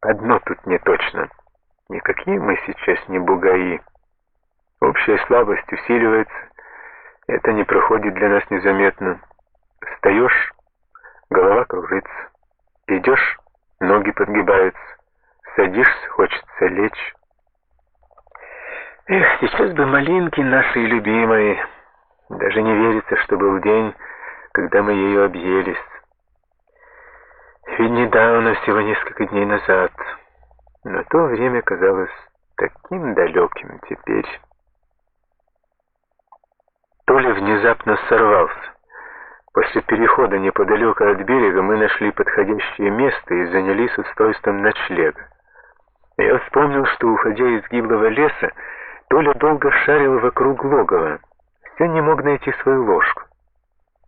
одно тут не точно. Никакие мы сейчас не бугаи. Общая слабость усиливается, это не проходит для нас незаметно. Встаешь, голова кружится. Идешь, ноги подгибаются. Садишься, хочется лечь. Эх, сейчас бы малинки наши любимые. Даже не верится, что был день, когда мы ее объелись. Недавно, всего несколько дней назад. Но то время казалось таким далеким теперь. Толя внезапно сорвался. После перехода неподалеку от берега мы нашли подходящее место и занялись устройством ночлега. Я вспомнил, что, уходя из гиблого леса, Толя долго шарил вокруг логова, все не мог найти свою ложку.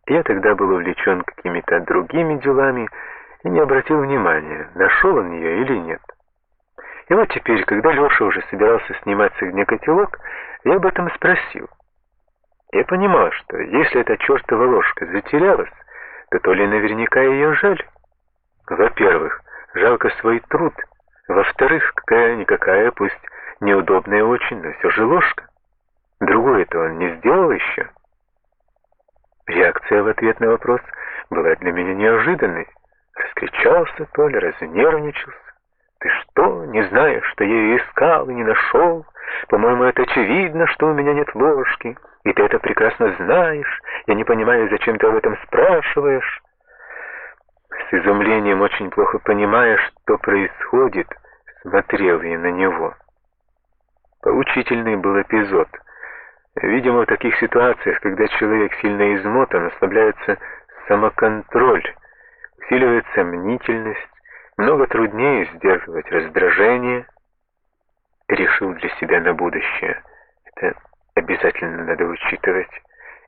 Я тогда был увлечен какими-то другими делами и не обратил внимания, нашел он ее или нет. И вот теперь, когда Леша уже собирался снимать с огня котелок, я об этом спросил. Я понимал, что если эта чертова ложка затерялась, то то ли наверняка ее жаль. Во-первых, жалко свой труд. Во-вторых, какая-никакая, пусть неудобная очень, но все же ложка. Другое-то он не сделал еще. Реакция в ответ на вопрос была для меня неожиданной. Раскричался Толя, разнервничался. «Ты что, не знаешь, что я ее искал и не нашел? По-моему, это очевидно, что у меня нет ложки, и ты это прекрасно знаешь. Я не понимаю, зачем ты об этом спрашиваешь». С изумлением, очень плохо понимая, что происходит, смотрел я на него. Поучительный был эпизод. Видимо, в таких ситуациях, когда человек сильно измотан, ослабляется самоконтроль, усиливается мнительность, много труднее сдерживать раздражение. Решил для себя на будущее. Это обязательно надо учитывать,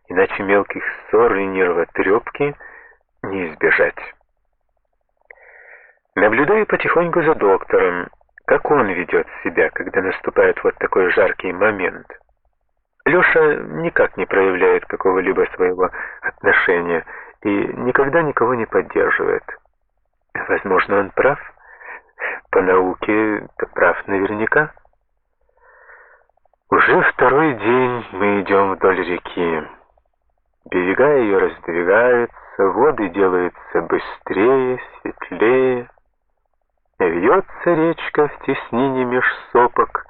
иначе мелких ссор и нервотрепки не избежать. Наблюдаю потихоньку за доктором, как он ведет себя, когда наступает вот такой жаркий момент. Леша никак не проявляет какого-либо своего отношения и никогда никого не поддерживает. Возможно, он прав. По науке прав наверняка. Уже второй день мы идем вдоль реки. Берега ее раздвигаются, воды делаются быстрее, светлее. Вьется речка в теснине меж сопок,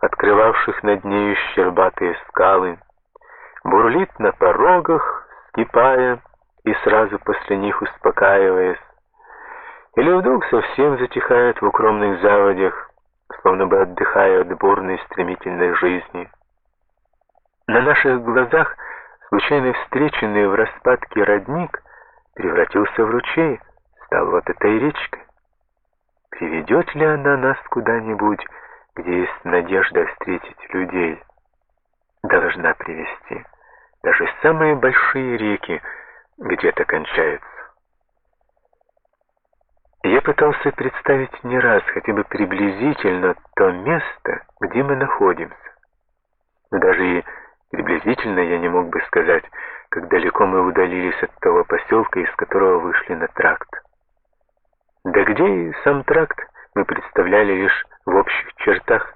открывавших над нею щербатые скалы. Бурлит на порогах, скипая и сразу после них успокаиваясь. Или вдруг совсем затихает в укромных заводях, словно бы отдыхая от бурной стремительной жизни. На наших глазах случайно встреченный в распадке родник превратился в ручей, стал вот этой речкой. Приведет ли она нас куда-нибудь, где есть надежда встретить людей? Должна привести. Даже самые большие реки где-то кончаются. Я пытался представить не раз, хотя бы приблизительно, то место, где мы находимся. Но даже и приблизительно я не мог бы сказать, как далеко мы удалились от того поселка, из которого вышли на тракт. Да где и сам тракт мы представляли лишь в общих чертах,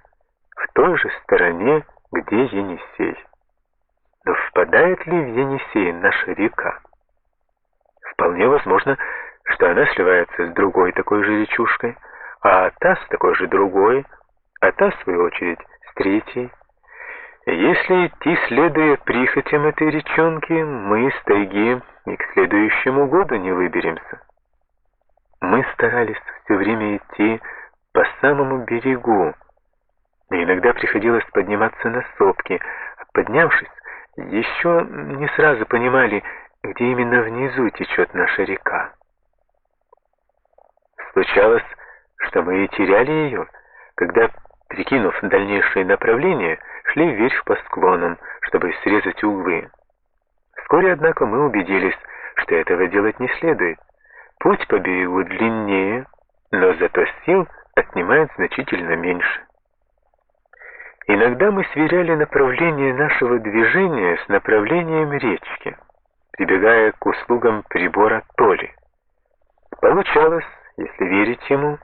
в той же стороне, где Енисей. Но впадает ли в Енисей наша река? Вполне возможно, что она сливается с другой такой же речушкой, а та с такой же другой, а та, в свою очередь, с третьей. Если идти, следуя прихотям этой речонки, мы из тайги и к следующему году не выберемся. Мы старались все время идти по самому берегу, и иногда приходилось подниматься на сопки, поднявшись, еще не сразу понимали, где именно внизу течет наша река. Случалось, что мы и теряли ее, когда, прикинув дальнейшее направление, шли вверх по склонам, чтобы срезать углы. Вскоре, однако, мы убедились, что этого делать не следует. Путь по берегу длиннее, но зато сил отнимает значительно меньше. Иногда мы сверяли направление нашего движения с направлением речки, прибегая к услугам прибора Толи. Получалось, если верить ему,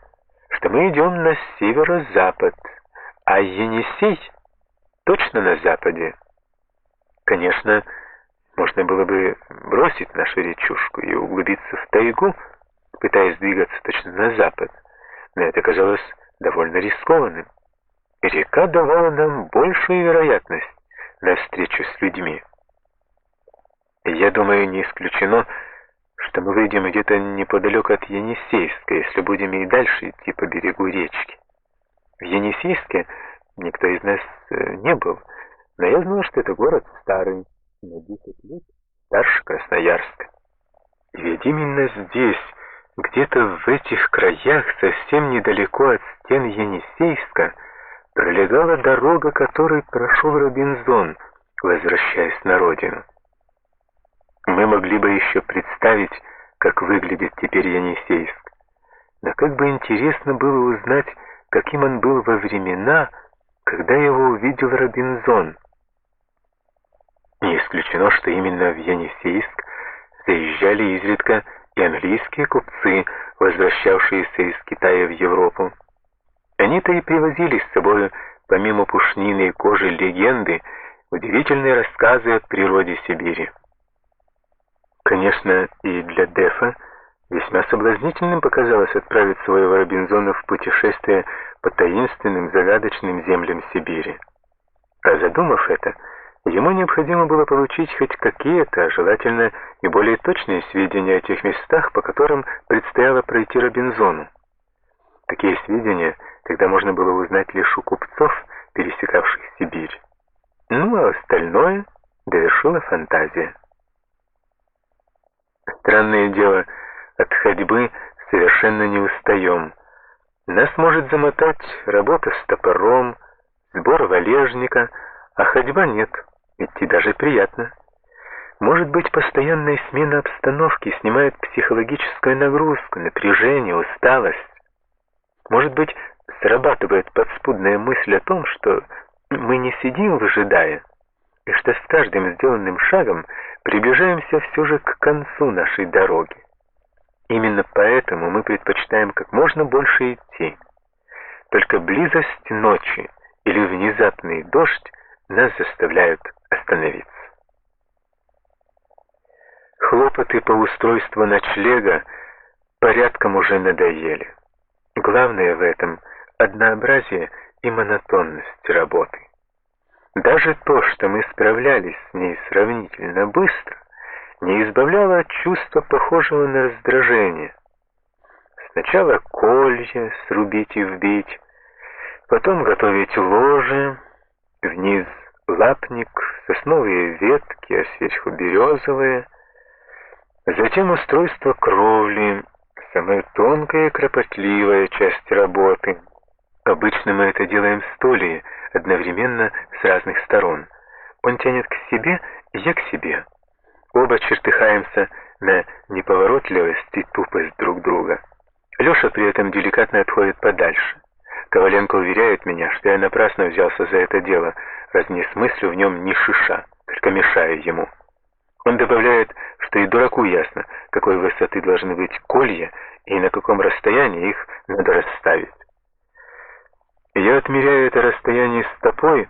что мы идем на северо-запад, а Енисей точно на западе. Конечно, можно было бы бросить нашу речушку и углубиться в тайгу, пытаясь двигаться точно на запад, но это казалось довольно рискованным. Река давала нам большую вероятность на встречу с людьми. Я думаю, не исключено, что мы выйдем где-то неподалеку от Енисейска, если будем и дальше идти по берегу речки. В Енисейске никто из нас э, не был, но я знал, что это город старый, на 10 лет старше Красноярска. И ведь именно здесь, где-то в этих краях, совсем недалеко от стен Енисейска, пролегала дорога, которой прошел Робинзон, возвращаясь на родину. Мы могли бы еще представить, как выглядит теперь Енисейск. Но как бы интересно было узнать, каким он был во времена, когда его увидел Робинзон. Не исключено, что именно в Енисейск заезжали изредка и английские купцы, возвращавшиеся из Китая в Европу. Они-то и привозили с собой, помимо пушнины и кожи легенды, удивительные рассказы о природе Сибири. Конечно, и для Дефа весьма соблазнительным показалось отправить своего Робинзона в путешествие по таинственным загадочным землям Сибири. А задумав это, ему необходимо было получить хоть какие-то, а желательно и более точные сведения о тех местах, по которым предстояло пройти Робинзону. Такие сведения тогда можно было узнать лишь у купцов, пересекавших Сибирь. Ну, а остальное довершила фантазия. Странное дело, от ходьбы совершенно не устаем. Нас может замотать работа с топором, сбор валежника, а ходьба нет, идти даже приятно. Может быть, постоянная смена обстановки снимает психологическую нагрузку, напряжение, усталость. Может быть, срабатывает подспудная мысль о том, что мы не сидим, выжидая, и что с каждым сделанным шагом приближаемся все же к концу нашей дороги. Именно поэтому мы предпочитаем как можно больше идти. Только близость ночи или внезапный дождь нас заставляют остановиться. Хлопоты по устройству ночлега порядком уже надоели. Главное в этом — однообразие и монотонность работы. Даже то, что мы справлялись с ней сравнительно быстро, не избавляло от чувства, похожего на раздражение. Сначала колья срубить и вбить, потом готовить ложе, вниз лапник, сосновые ветки, а сверху березовые, затем устройство кровли, самая тонкая и кропотливая часть работы. Обычно мы это делаем столее, одновременно с разных сторон. Он тянет к себе, я к себе. Оба чертыхаемся на неповоротливость и тупость друг друга. Леша при этом деликатно отходит подальше. Коваленко уверяет меня, что я напрасно взялся за это дело, раз не смыслю в нем ни шиша, только мешаю ему. Он добавляет, что и дураку ясно, какой высоты должны быть колья и на каком расстоянии их надо расставить. Я отмеряю это расстояние стопой,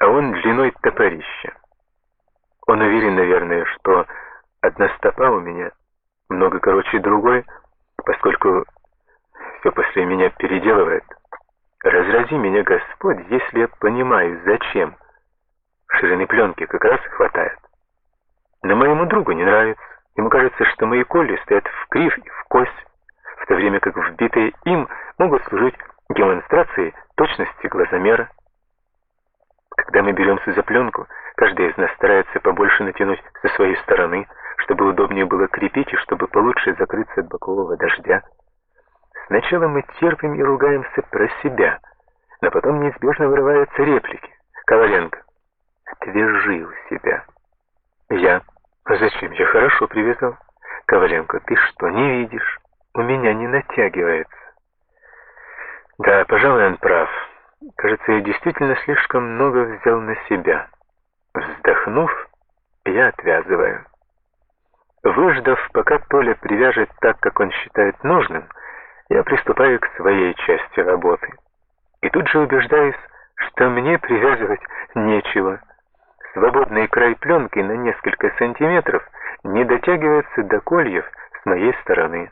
а он длиной топорища. Он уверен, наверное, что одна стопа у меня много короче другой, поскольку все после меня переделывает. Разрази меня, Господь, если я понимаю, зачем. Ширины пленки как раз хватает. Но моему другу не нравится. Ему кажется, что мои коли стоят в крив и в кость, в то время как вбитые им могут служить демонстрации точности глазомера. Когда мы беремся за пленку, каждый из нас старается побольше натянуть со своей стороны, чтобы удобнее было крепить и чтобы получше закрыться от бокового дождя. Сначала мы терпим и ругаемся про себя, но потом неизбежно вырываются реплики. Коваленко, отвяжи у себя. Я. Зачем? Я хорошо привязал. Коваленко, ты что, не видишь? У меня не натягивается. Да, пожалуй, он прав. Кажется, я действительно слишком много взял на себя. Вздохнув, я отвязываю. Выждав, пока Толя привяжет так, как он считает нужным, я приступаю к своей части работы. И тут же убеждаюсь, что мне привязывать нечего. Свободный край пленки на несколько сантиметров не дотягивается до кольев с моей стороны.